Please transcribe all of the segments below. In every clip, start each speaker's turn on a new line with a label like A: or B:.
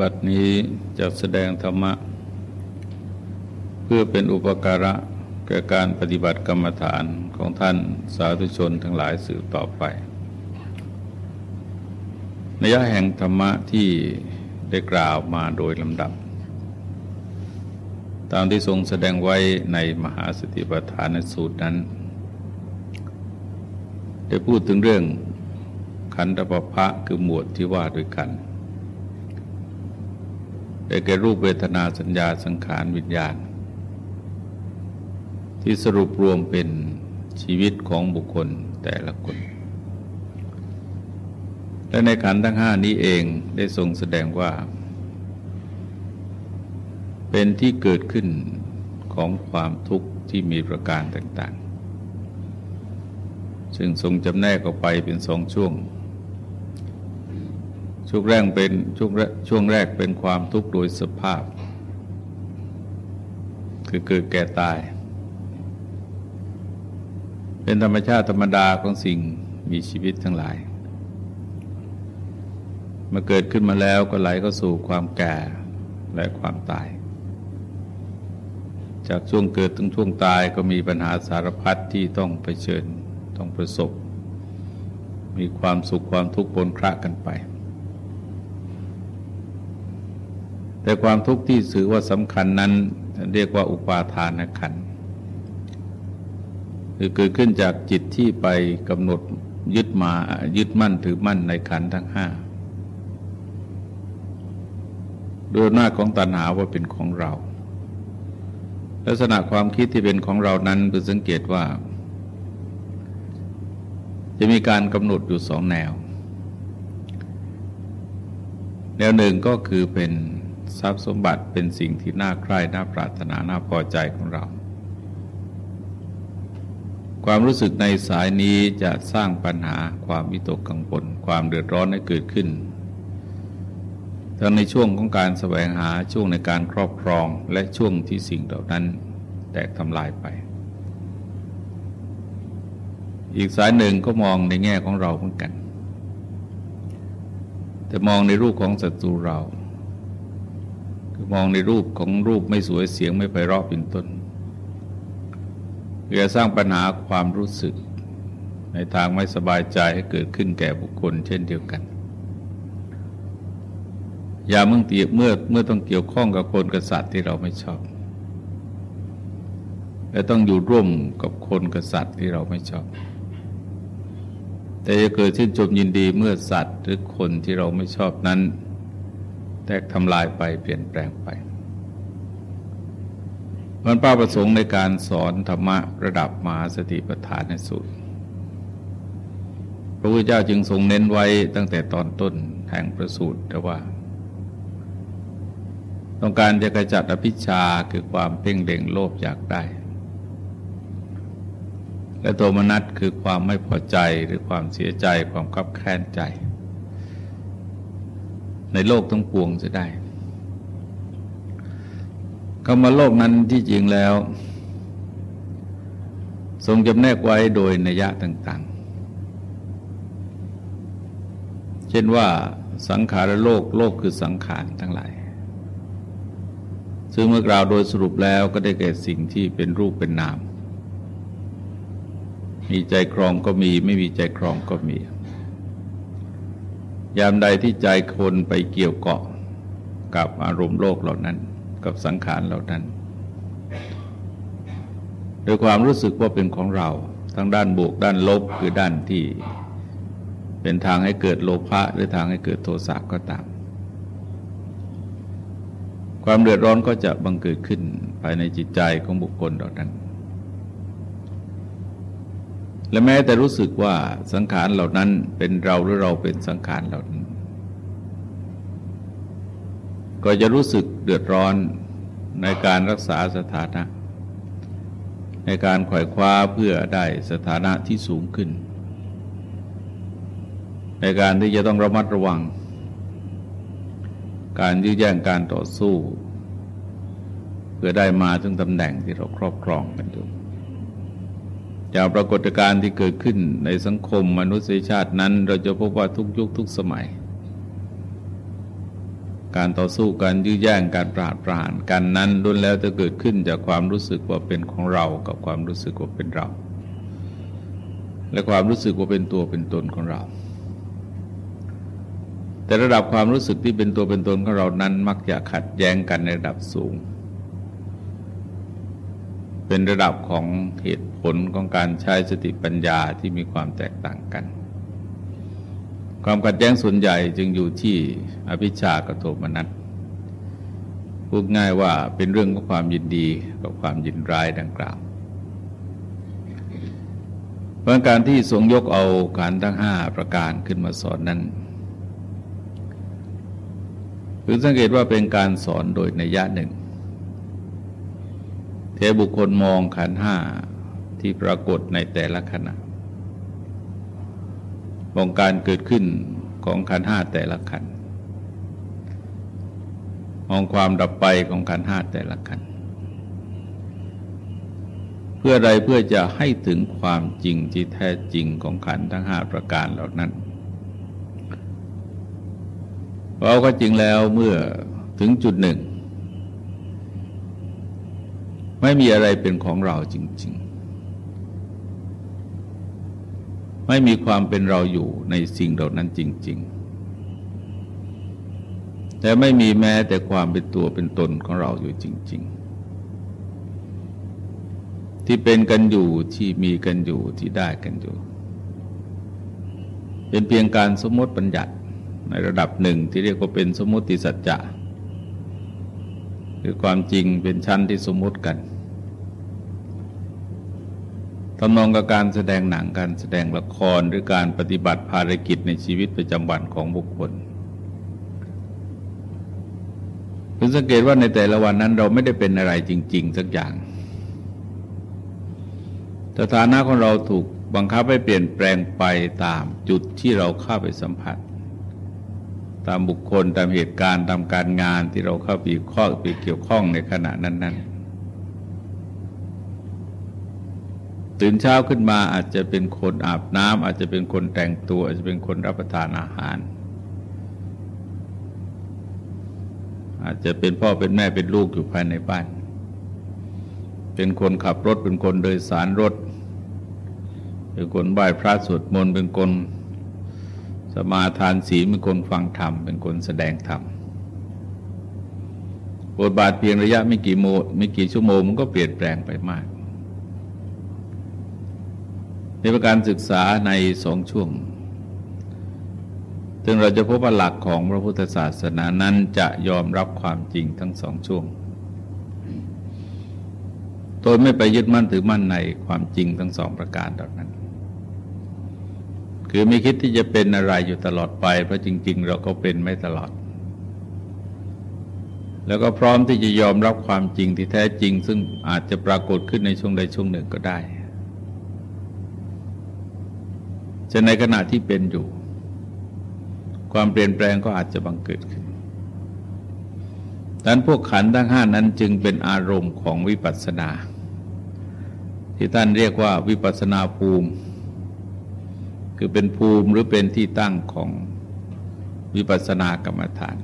A: บัดนี้จะแสดงธรรมะ เพื่อเป็นอุปการะแก่การปฏิบัติกรรมฐานของท่านสาธุชนทั้งหลายสืบต่อไปนยะแห่งธรรมะที่ได้กล่าวมาโดยลำดับ ตามที่ทรงแสดงไว้ในมหาสติปัฏฐานสูตรนั้น ได้พูดถึงเรื่องขันธปภะคือหมวดที่ว่าด้วยกัน ได้แก่รูปเวทนาสัญญาสังขารวิญญาณ ที่สรุปรวมเป็นชีวิตของบุคคลแต่ละคน และในขันทั้งห้านี้เองได้ทรงแสดงว่า เป็นที่เกิดขึ้นของความทุกข์ที่มีประการต่างๆ ซึ่งทรงจำแนกออกไปเป็นสองช่วง ช่วงแรกเป็นช่วงช่วงแรกเป็นความทุกข์โดยสภาพ คือเกิดแก่ตาย เป็นธรรมชาติธรรมดาของสิ่งมีชีวิตทั้งหลายมื่อเกิดขึ้นมาแล้วก็ไหลเข้าสู่ความแก่และความตาย จากช่วงเกิดถึงช่วงตายก็มีปัญหาสารพัดที่ต้องไปเชิญต้องประสบ มีความสุขความทุกข์ปนคระกันไป แต่ความทุกข์ที่ถือว่าสำคัญนั้นเรียกว่าอุปาทานขันคือเกิดขึ้นจากจิตที่ไปกำหนดยึดมายึดมั่นถือมั่นในขันทั้งห้าโดยหน้าของตัณหาว่าเป็นของเรา ลักษณะความคิดที่เป็นของเรานั้นคือสังเกตว่า จะมีการกำหนดอยู่สองแนว แนวหนึ่งก็คือเป็น ทรัพย์สมบัติเป็นสิ่งที่น่าใคร่น่าปรารถนาน่าพอใจของเรา ความรู้สึกในสายนี้จะสร้างปัญหาความวิตกกังวลความเดือดร้อนให้เกิดขึ้นทั้งในช่วงของการแสวงหาช่วงในการครอบครองและช่วงที่สิ่งเหล่านั้นแตกทำลายไป อีกสายหนึ่งก็มองในแง่ของเราเหมือนกัน แต่มองในรูปของศัตรูเรา มองในรูปของรูปไม่สวยเสียงไม่ไปรอบเป็นต้นเพื่อสร้างปัญหาความรู้สึก ในทางไม่สบายใจให้เกิดขึ้นแก่บุคคล เช่นเดียวกัน อย่าเมื่อเตียเมื่อเมื่อต้องเกี่ยวข้องกับคนกษัตริย์ที่เราไม่ชอบ และต้องอยู่ร่วมกับคนกษัตริย์ที่เราไม่ชอบ แต่จะเกิดชื่นชมยินดีเมื่อสัตว์หรือคนที่เราไม่ชอบนั้น แตกทำลายไปเปลี่ยนแปลงไป มันเป้าประสงค์ในการสอนธรรมะระดับมหาสติปัฏฐานในสุดพระพุทธเจ้าจึงทรงเน้นไว้ตั้งแต่ตอนต้นแห่งประสูตรแต่ว่า ต้องการจะกระจัดอภิชาคือความเพ่งเล็งโลภอยากได้ และโทมนัสคือความไม่พอใจหรือความเสียใจความคับแค้นใจ ในโลกทั้งปวงจะได้คำว่าโลกนั้นที่จริงแล้ว ทรงจำแนกไว้โดยนัยยะต่าง ๆ เช่นว่าสังขารโลกโลกคือสังขารทั้งหลาย ซึ่งเมื่อกล่าวโดยสรุปแล้วก็ได้แก่สิ่งที่เป็นรูปเป็นนาม มีใจครองก็มี ไม่มีใจครองก็มี ยามใดที่ใจคนไปเกี่ยวเกาะกับอารมณ์โลกเหล่านั้น กับสังขารเหล่านั้น โดยความรู้สึกว่าเป็นของเราทั้งด้านบวกด้านลบคือด้านที่เป็นทางให้เกิดโลภะหรือทางให้เกิดโทสะก็ตาม ความเดือดร้อนก็จะบังเกิดขึ้นภายในจิตใจของบุคคลเหล่านั้น และแม้แต่รู้สึกว่าสังขารเหล่านั้นเป็นเราหรือเราเป็นสังขารเหล่านั้น ก็จะรู้สึกเดือดร้อนในการรักษาสถานะ ในการขวายคว้าเพื่อได้สถานะที่สูงขึ้น ในการที่จะต้องระมัดระวัง การยื้อแย่งการต่อสู้ เพื่อได้มาถึงตำแหน่งที่เราครอบครองกันอยู่ จากปรากฏการณ์ที่เกิดขึ้นในสังคมมนุษยชาตินั้น เราจะพบว่าทุกยุคทุกสมัย การต่อสู้กันยื้อแย่งการปราดปรานกันนั้นล้วนแล้วจะเกิดขึ้นจากความรู้สึกว่าเป็นของเรากับความรู้สึกว่าเป็นเรา และความรู้สึกว่าเป็นตัวเป็นตนของเรา แต่ระดับความรู้สึกที่เป็นตัวเป็นตนของเรานั้น มักจะขัดแย้งกันในระดับสูง เป็นระดับของเหตุ ผลของการใช้สติปัญญาที่มีความแตกต่างกัน ความขัดแย้งส่วนใหญ่จึงอยู่ที่อภิชากับโทมนัสพูดง่ายว่าเป็นเรื่องของความยินดีกับความยินร้ายดังกล่าว เพราะการที่ทรงยกเอาการทั้งห้าประการขึ้นมาสอนนั้นคือสังเกตว่าเป็นการสอนโดยในยะหนึ่งเทบุคคลมองขันห้า ที่ปรากฏในแต่ละขณะมองการเกิดขึ้นของขันห้าแต่ละขันมองความดับไปของขันห้าแต่ละขันเพื่ออะไรเพื่อจะให้ถึงความจริงที่แท้จริงของขันทั้งห้าประการเหล่านั้นเราก็จริงแล้วเมื่อถึงจุดหนึ่ง ไม่มีอะไรเป็นของเราจริง ๆ ไม่มีความเป็นเราอยู่ในสิ่งเหล่านั้นจริง ๆ แต่ไม่มีแม้แต่ความเป็นตัวเป็นตนของเราอยู่จริง ๆ ที่เป็นกันอยู่ที่มีกันอยู่ที่ได้กันอยู่ เป็นเพียงการสมมติบัญญัติในระดับหนึ่งที่เรียกว่าเป็นสมมติสัจจะ คือความจริงเป็นชั้นที่สมมติกัน ทำนองกับการแสดงหนังการแสดงละครหรือการปฏิบัติภารกิจในชีวิตประจำวันของบุคคลคุณสังเกตว่าในแต่ละวันนั้นเราไม่ได้เป็นอะไรจริง ๆ สักอย่าง สถานะของเราถูกบังคับให้เปลี่ยนแปลงไปตามจุดที่เราเข้าไปสัมผัส ตามบุคคลตามเหตุการณ์ตามการงานที่เราเข้าไปข้อไปเกี่ยวข้องในขณะนั้น ๆ ตื่นเช้าขึ้นมาอาจจะเป็นคนอาบน้ำอาจจะเป็นคนแต่งตัว อาจจะเป็นคนรับประทานอาหาร อาจจะเป็นพ่อเป็นแม่เป็นลูกอยู่ภายในบ้าน เป็นคนขับรถเป็นคนโดยสารรถ เป็นคนไหว้พระสวดมนต์เป็นคนสมาทานศีลเป็นคนฟังธรรม เป็นคนแสดงธรรมบทบาทเพียงระยะไม่กี่โมไม่กี่ชั่วโมงมันก็เปลี่ยนแปลงไปมาก ในประการศึกษาในสองช่วงซึ่งเราจะพบว่าหลักของพระพุทธศาสนานั้นจะยอมรับความจริงทั้งสองช่วง โดยไม่ไปยึดมั่นถือมั่นในความจริงทั้งสองประการเหล่านั้น คือไม่คิดที่จะเป็นอะไรอยู่ตลอดไป เพราะจริง ๆ เราก็เป็นไม่ตลอด แล้วก็พร้อมที่จะยอมรับความจริงที่แท้จริง ซึ่งอาจจะปรากฏขึ้นในช่วงใดช่วงหนึ่งก็ได้ จะในขณะที่เป็นอยู่ ความเปลี่ยนแปลงก็อาจจะบังเกิดขึ้นดังนั้นพวกขันทั้งห้านั้นจึงเป็นอารมณ์ของวิปัสสนา ที่ท่านเรียกว่าวิปัสสนาภูมิ คือเป็นภูมิหรือเป็นที่ตั้งของวิปัสสนากรรมฐาน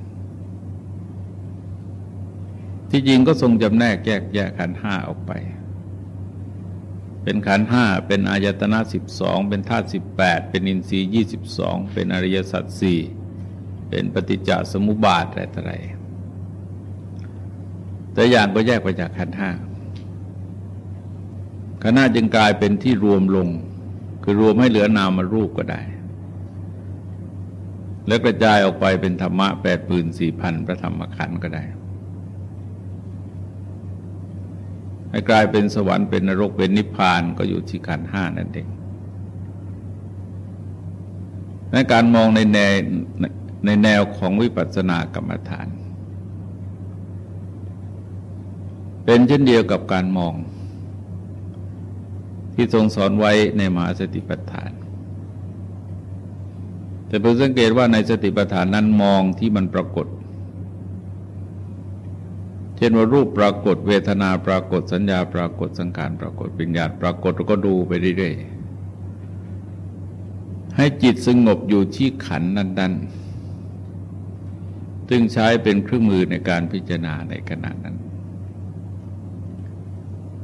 A: ที่จริงก็ทรงจำแนกแยกแยกขันห้าออกไป เป็นขันห้าเป็นอายตนะสิบสองเป็นธาตุสิบแปดเป็นอินทรีย์ยี่สิบสองเป็นอริยสัจสี่เป็นปฏิจจสมุปบาทอะไรต่ออะไรแต่อย่างก็แยกไปจากขันห้าขันห้าจึงกลายเป็นที่รวมลง คือรวมให้เหลือนามารูปก็ได้ แล้วกระจายออกไปเป็นธรรมะแปดปืนสี่พันพระธรรมขันธ์ก็ได้ ให้กลายเป็นสวรรค์เป็นนรกเป็นนิพพานก็อยู่ที่ขันห้านั่นเองในการมองในแนวในแนวของวิปัสสนากรรมฐาน เป็นเช่นเดียวกับการมอง ที่ทรงสอนไว้ในมหาสติปัฏฐาน แต่เพิ่งสังเกตว่าในสติปัฏฐานนั้นมองที่มันปรากฏ เช่นว่ารูปปรากฏเวทนาปรากฏสัญญาปรากฏสังขารปรากฏปิญญาปรากฏเราก็ดูไปเรื่อยๆให้จิตสงบอยู่ที่ขันนั้นๆซึ่งใช้เป็นเครื่องมือในการพิจารณาในขณะนั้น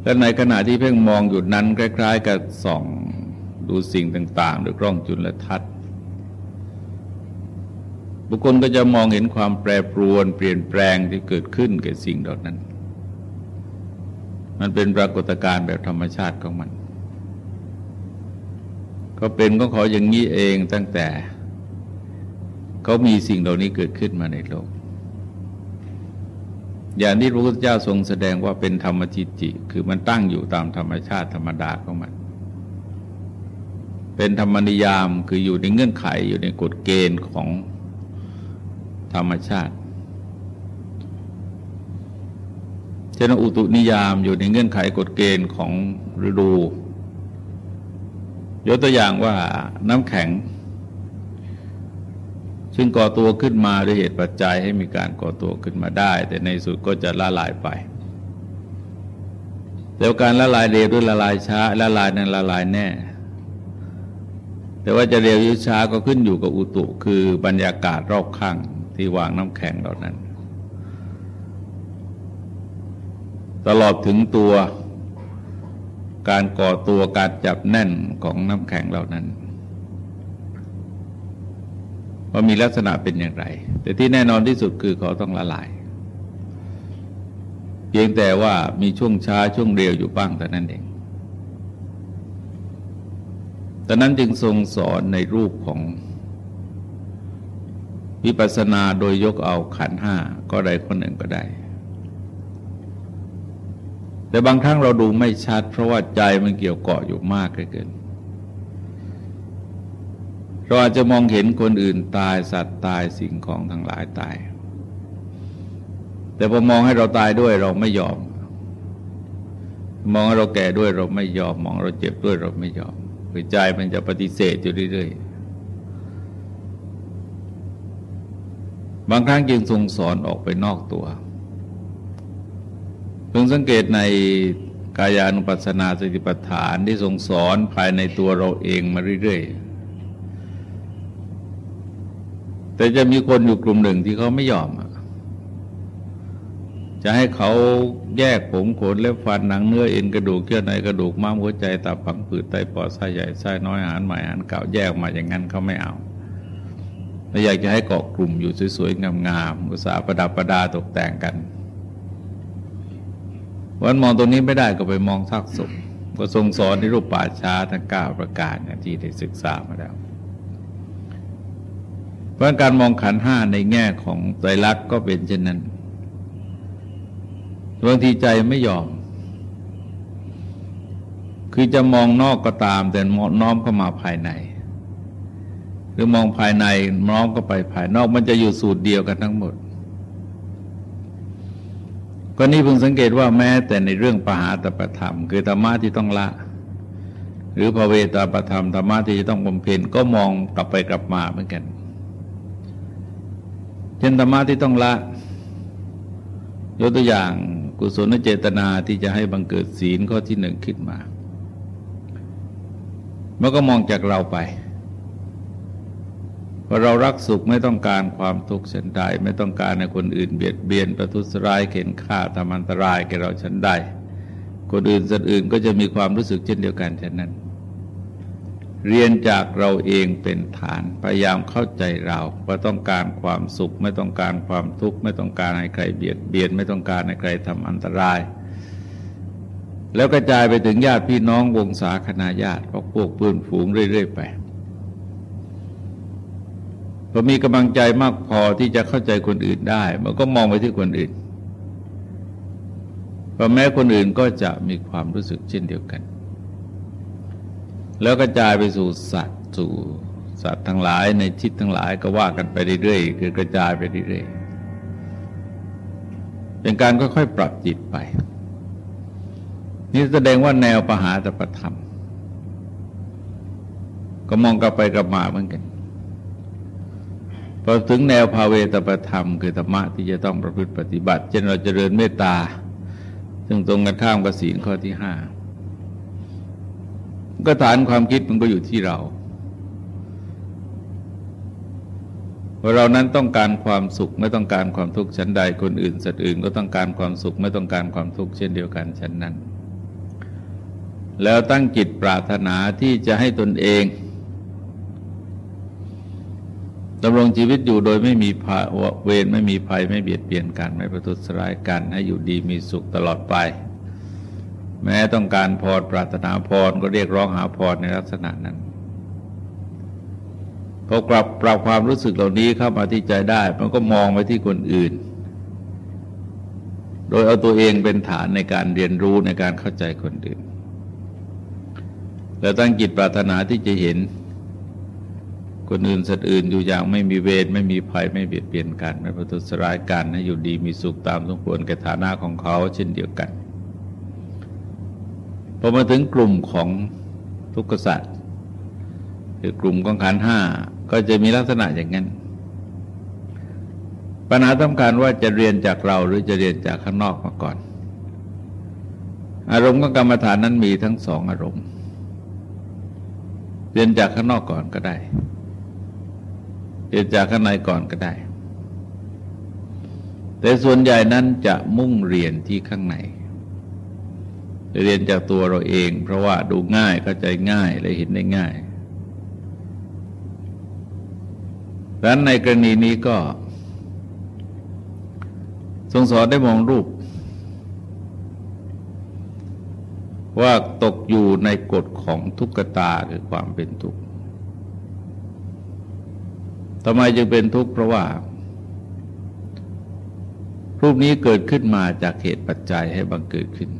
A: และในขณะที่เพ่งมองอยู่นั้นคล้าย ๆ กับส่องดูสิ่งต่าง ๆ ด้วยกล้องจุลทรรศน์ บุคคลก็จะมองเห็นความแปรปรวน เปลี่ยนแปลงที่เกิดขึ้นแก่สิ่งเหล่านั้น มันเป็นปรากฏการณ์แบบธรรมชาติของมัน ก็เป็นก็ขออย่างนี้เองตั้งแต่เขามีสิ่งเหล่านี้เกิดขึ้นมาในโลก อย่างที่พระพุทธเจ้าทรงแสดงว่าเป็นธรรมจิตจิ คือมันตั้งอยู่ตามธรรมชาติธรรมดาของมัน เป็นธรรมนิยามคืออยู่ในเงื่อนไขอยู่ในกฎเกณฑ์ของ ธรรมชาติเช่นอุตุนิยามอยู่ในเงื่อนไขกฎเกณฑ์ของฤดู ยกตัวอย่างว่าน้ำแข็ง ซึ่งก่อตัวขึ้นมาด้วยเหตุปัจจัยให้มีการก่อตัวขึ้นมาได้ แต่ในสุดก็จะละลายไปแต่การละลายเร็วด้วยละลายช้า ละลายนั้นละลายแน่ แต่ว่าจะเร็วหรือช้าก็ขึ้นอยู่กับอุตุคือบรรยากาศรอบข้าง ที่วางน้ำแข็งเหล่านั้น ตลอดถึงตัวการก่อตัวการจับแน่นของน้ำแข็งเหล่านั้นว่ามีลักษณะเป็นอย่างไร แต่ที่แน่นอนที่สุดคือเขาต้องละลาย เพียงแต่ว่ามีช่วงช้าช่วงเร็วอยู่บ้างแต่นั้นเองแต่นั้นจึงทรงสอนในรูปของ วิปัสสนาโดยยกเอาขันห้าก็ได้คนหนึ่งก็ได้ แต่บางครั้งเราดูไม่ชัด เพราะว่าใจมันเกี่ยวเกาะอยู่มากเกินเราอาจจะมองเห็นคนอื่นตายสัตว์ตายสิ่งของทั้งหลายตาย แต่พอมองให้เราตายด้วยเราไม่ยอม มองให้เราแก่ด้วยเราไม่ยอม มองเราเจ็บด้วยเราไม่ยอมคือใจมันจะปฏิเสธอยู่เรื่อยๆ บางครั้งจึงทรงสอนออกไปนอกตัวเพิ่งสังเกตในกายานุปัสสนาสติปัฏฐานที่ทรงสอนภายในตัวเราเองมาเรื่อยๆ แต่จะมีคนอยู่กลุ่มหนึ่งที่เขาไม่ยอม จะให้เขาแยกผมขนเล็บฟันหนังเนื้อเอ็นกระดูกเยื่อในกระดูกม้ามหัวใจตับผังผืดไตปอดไส้ใหญ่ไส้น้อยอาหารใหม่อาหารเก่าแยกมาอย่างนั้นเขาไม่เอา ไม่อยากจะให้เกาะกลุ่มอยู่สวยๆ งามๆ อุตสาห์ประดับประดาตกแต่งกัน วันมองตรงนี้ไม่ได้ก็ไปมองซากศพก็ทรงสอนในรูปป่าช้าทั้งเก้าประการที่ได้ศึกษามาแล้ว เพราะการมองขันห้าในแง่ของใจรักก็เป็นเช่นนั้นบางทีใจไม่ยอม คือจะมองนอกก็ตามแต่น้อมเข้ามาภายใน หรือมองภายในน้อมก็ไปภายนอกมันจะอยู่สูตรเดียวกันทั้งหมด ก็นี้เพิ่งสังเกตว่าแม้แต่ในเรื่องปหาตประธรรม คือธรรมะที่ต้องละ หรือภเวตาประธรรมธรรมะที่จะต้องบำเพ็ญก็มองกลับไปกลับมาเหมือนกันเช่นธรรมะที่ต้องละยกตัวอย่างกุศลเจตนาที่จะให้บังเกิดศีลข้อที่หนึ่งขึ้นมามื่อก็มองจากเราไป ว่าเรารักสุขไม่ต้องการความทุกข์ฉันใด ไม่ต้องการให้คนอื่นเบียดเบียนประทุษร้ายเข็นฆ่าทำอันตรายแก่เราฉันได้คนอื่นสัตว์อื่นก็จะมีความรู้สึกเช่นเดียวกันฉะนั้น เรียนจากเราเองเป็นฐานพยายามเข้าใจเราว่าต้องการความสุข ไม่ต้องการความทุกข์ ไม่ต้องการให้ใครเบียดเบียน ไม่ต้องการให้ใครทำอันตราย แล้วกระจายไปถึงญาติพี่น้องวงศาคณาญาติพวกพวกปืนฝูงเรื่อย ๆ ไป พอมีกำลังใจมากพอที่จะเข้าใจคนอื่นได้ มันก็มองไปที่คนอื่นพอแม้คนอื่นก็จะมีความรู้สึกเช่นเดียวกัน แล้วกระจายไปสู่สัตว์สู่สัตว์ทั้งหลายในชิดทั้งหลายก็ว่ากันไปเรื่อยๆคือกระจายไปเรื่อยๆเป็นการค่อยๆปรับจิตไป นี่แสดงว่าแนวปหาตประธรรม ก็มองกลับไปกลับมาเหมือนกัน พอถึงแนวภาเวตประธรรม คือธรรมะที่จะต้องประพฤติปฏิบัติ เช่นเราจเจริญเมตตา ซึ่งตรงกันข้ามกับศีลข้อที่ห้าก็ฐานความคิดมันก็อยู่ที่เราว่าเรานั้นต้องการความสุขไม่ต้องการความทุกข์ชั้นใดคนอื่น สัตว์อื่นก็ต้องการความสุขไม่ต้องการความทุกข์เช่นเดียวกันชั้นนั้น แล้วตั้งจิตปรารถนาที่จะให้ตนเอง ดำรงชีวิตอยู่โดยไม่มีเวรไม่มีภัยไม่เบียดเบียนกัน ไม่ประทุษร้ายกัน ให้อยู่ดีมีสุขตลอดไป แม้ต้องการพรปรารถนาพรก็เรียกร้องหาพรในลักษณะนั้นพอกลับปรับความรู้สึกเหล่านี้เข้ามาที่ใจได้ มันก็มองไปที่คนอื่น โดยเอาตัวเองเป็นฐานในการเรียนรู้ในการเข้าใจคนอื่นแล้วตั้งจิตปรารถนาที่จะเห็น คนอื่นสัตว์อื่นอยู่อย่างไม่มีเวรไม่มีภัยไม่เบียดเบียนกันไม่ประทุษร้ายกันให้อยู่ดีมีสุขตามสมควรแก่ฐานะของเขาเช่นเดียวกันพอมาถึงกลุ่มของทุกขสัตว์คือกลุ่มของขันห้าก็จะมีลักษณะอย่างนั้นปัญหาสำคัญว่าจะเรียนจากเราหรือจะเรียนจากข้างนอกมาก่อน อารมณ์ของกรรมฐานนั้นมีทั้งสองอารมณ์ เรียนจากข้างนอกก่อนก็ได้ เรียนจากข้างในก่อนก็ได้ แต่ส่วนใหญ่นั้นจะมุ่งเรียนที่ข้างใน เรียนจากตัวเราเอง เพราะว่าดูง่ายเข้าใจง่ายและเห็นได้ง่ายดังนั้นในกรณีนี้ก็ทรงสอนได้มองรูป ว่าตกอยู่ในกฎของทุกขตาคือความเป็นทุกข์ ทำไมจึงเป็นทุกข์เพราะว่า รูปนี้เกิดขึ้นมาจากเหตุปัจจัยให้บังเกิดขึ้น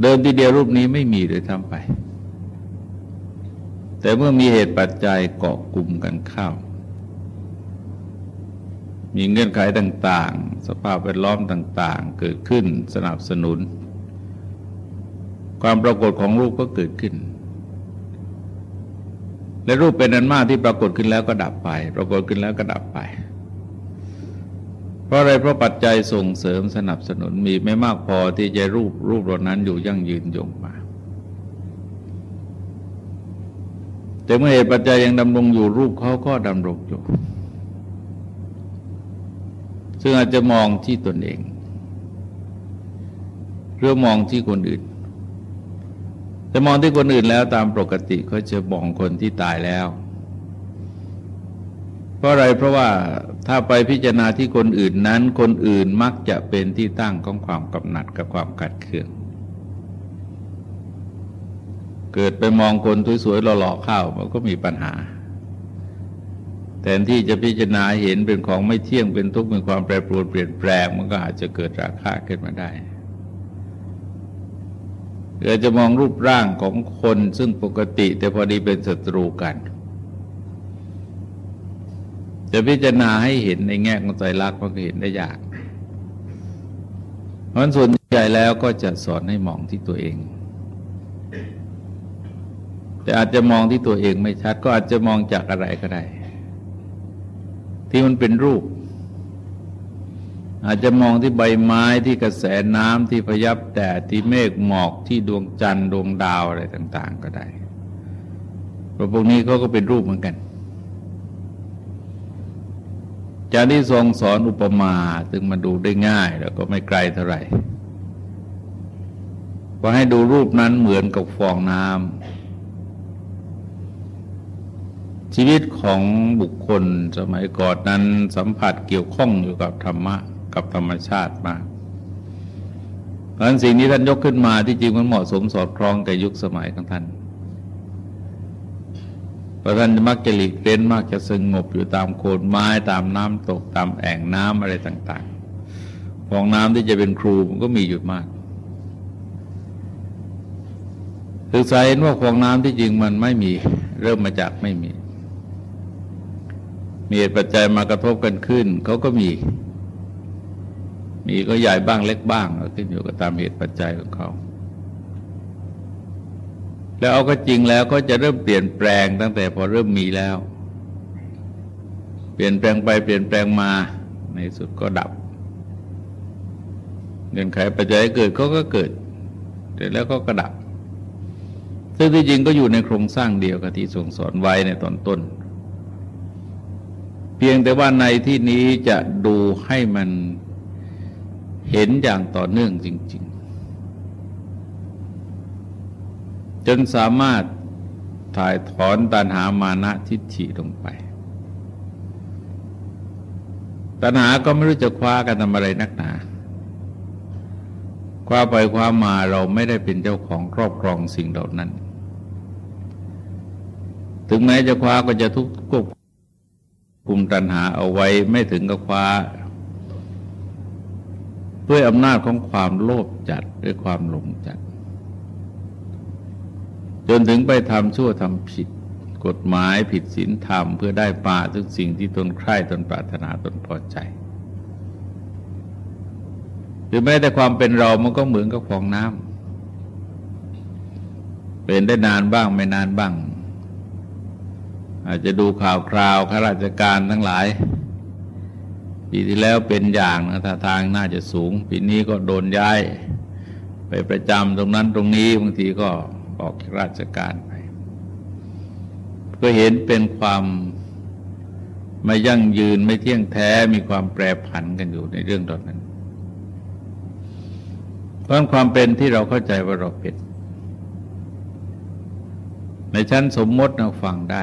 A: เดิมทีเดียวรูปนี้ไม่มีโดยทำไป แต่เมื่อมีเหตุปัจจัยเกาะกลุ่มกันเข้ามีเงื่อนไขต่างๆ สภาพแวดล้อมต่าง ๆ เกิดขึ้นสนับสนุน ความปรากฏของรูปก็เกิดขึ้น และรูปเป็นอันมากที่ปรากฏขึ้นแล้วก็ดับไป ปรากฏขึ้นแล้วก็ดับไป เพราะอะไรเพราะปัจจัยส่งเสริมสนับสนุนมีไม่มากพอที่จะรูปรูปเหล่านั้นอยู่ยั่งยืนยงมา แต่เมื่อเหตุปัจจัยยังดำรงอยู่รูปเขาก็ดำรงอยู่ ซึ่งอาจจะมองที่ตนเองหรือมองที่คนอื่น แต่มองที่คนอื่นแล้วตามปกติเขาจะมองคนที่ตายแล้ว เพราะอะไรเพราะว่าถ้าไปพิจารณาที่คนอื่นนั้น คนอื่นมักจะเป็นที่ตั้งของความกำหนัดกับความกัดเคืองเกิดไปมองคนสวยๆหล่อๆเข้ามันก็มีปัญหาแทนที่จะพิจารณาเห็นเป็นของไม่เที่ยงเป็นทุกข์เป็นความแปรปรวนเปลี่ยนแปลงมันก็อาจจะเกิดราคะขึ้นมาได้ เราจะมองรูปร่างของคนซึ่งปกติแต่พอดีเป็นศัตรูกัน จะพิจารณาให้เห็นในแง่ของใจรักมันก็เห็นได้ยาก เพราะส่วนใหญ่แล้วก็จะสอนให้มองที่ตัวเอง แต่อาจจะมองที่ตัวเองไม่ชัด ก็อาจจะมองจากอะไรก็ได้ ที่มันเป็นรูป อาจจะมองที่ใบไม้ที่กระแสน้ำที่พยับแดดที่เมฆหมอกที่ดวงจันทร์ดวงดาวอะไรต่าง ๆ ก็ได้เพราะพวกนี้เขาก็เป็นรูปเหมือนกันจากที่ทรงสอนอุปมาถึงมาดูได้ง่าย แล้วก็ไม่ไกลเท่าไหร่พอให้ดูรูปนั้นเหมือนกับฟองน้ำชีวิตของบุคคลสมัยก่อนนั้นสัมผัสเกี่ยวข้องอยู่กับธรรมะ กับธรรมชาติมากเพราะนั้นสิ่งนี้ท่านยกขึ้นมาที่จริงมันเหมาะสมสอดคล้องกับยุคสมัยของท่านเพราะท่านมักจะหลีกเล้นมากจะสงบอยู่ตามโคนไม้ตามน้ำตกตามแอ่งน้ำอะไรต่างๆของน้ำที่จะเป็นครูมันก็มีอยู่มากศึกษาเห็นว่าของน้ำที่จริงมันไม่มีเริ่มมาจากไม่มี มีเหตุปัจจัยมากระทบกันขึ้นเขาก็มี มีก็ใหญ่บ้างเล็กบ้างขึ้นอยู่กับตามเหตุปัจจัยของเขา แล้วเอาก็จริงแล้วก็จะเริ่มเปลี่ยนแปลงตั้งแต่พอเริ่มมีแล้ว เปลี่ยนแปลงไปเปลี่ยนแปลงมาในสุดก็ดับเงื่อนไขปัจจัยเกิดเขาก็เกิดแต่แล้วก็กระดับ ซึ่งที่จริงก็อยู่ในโครงสร้างเดียวกับที่ทรงสอนไว้ในตอนต้น เพียงแต่ว่าในที่นี้จะดูให้มัน เห็นอย่างต่อเนื่องจริง ๆ จนสามารถถ่ายถอนตัณหามานะทิฏฐิลงไป ตัณหาก็ไม่รู้จะคว้ากันทำอะไรนักหนา คว้าไปคว้ามาเราไม่ได้เป็นเจ้าของครอบครองสิ่งเหล่านั้น ถึงแม้จะคว้าก็จะทุกควบคุมตัณหาเอาไว้ไม่ถึงกับคว้า ด้วยอำนาจของความโลภจัดด้วยความหลงจัด จนถึงไปทำชั่วทำผิด กฎหมายผิดศีลธรรมเพื่อได้ป่าทุกสิ่งที่ตนใคร่ตนปรารถนาตนพอใจ หรือแม้แต่ความเป็นเรามันก็เหมือนกับฟองน้ำเป็นได้นานบ้างไม่นานบ้าง อาจจะดูข่าวคราวข้าราชการทั้งหลาย ปีที่แล้วเป็นอย่างนะท่าทางน่าจะสูง ปีนี้ก็โดนย้าย ไปประจำตรงนั้นตรงนี้บางทีก็ออกราชการไป ก็เห็นเป็นความไม่ยั่งยืนไม่เที่ยงแท้มีความแปรผันกันอยู่ในเรื่องตอนนั้นเพราะความเป็นที่เราเข้าใจว่าเราเป็นในชั้นสมมติเราฟังได้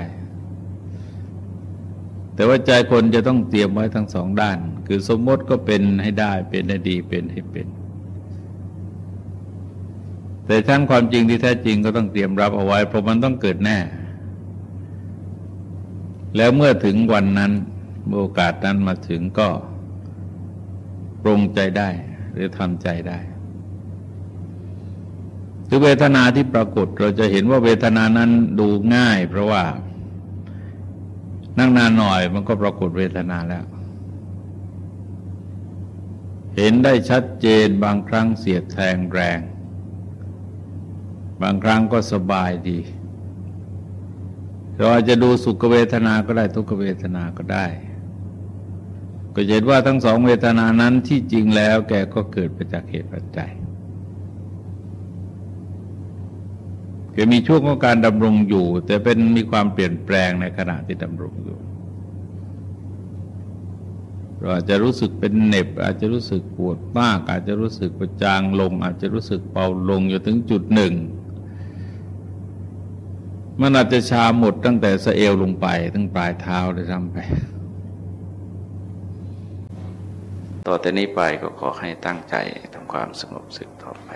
A: แต่ว่าใจคนจะต้องเตรียมไว้ทั้งสองด้าน คือสมมติก็เป็นให้ได้เป็นให้ดีเป็นให้เป็น แต่ชั้นความจริงที่แท้จริงก็ต้องเตรียมรับเอาไว้ เพราะมันต้องเกิดแน่ แล้วเมื่อถึงวันนั้นโอกาสนั้นมาถึงก็ปรงใจได้หรือทำใจได้คือเวทนาที่ปรากฏเราจะเห็นว่าเวทนานั้นดูง่าย เพราะว่า นั่งนานหน่อยมันก็ปรากฏเวทนาแล้ว เห็นได้ชัดเจนบางครั้งเสียดแทงแรง บางครั้งก็สบายดี เราอาจจะดูสุขเวทนาก็ได้ทุกเวทนาก็ได้ ก็เห็นว่าทั้งสองเวทนานั้นที่จริงแล้วแกก็เกิดมาจากเหตุปัจจัย คือมีช่วงของการดำรงอยู่ แต่เป็นมีความเปลี่ยนแปลงในขณะที่ดำรงอยู่เราอาจจะรู้สึกเป็นเน็บ อาจจะรู้สึกปวดมาก อาจจะรู้สึกประจางลง อาจจะรู้สึกเบาลงอยู่ถึงจุดหนึ่ง มันอาจจะชาหมดตั้งแต่สะเอวลงไปตั้งปลายเท้าเลยทำไป ต่อแต่นี้ไปก็ขอให้ตั้งใจทำความสงบสึกต่อไป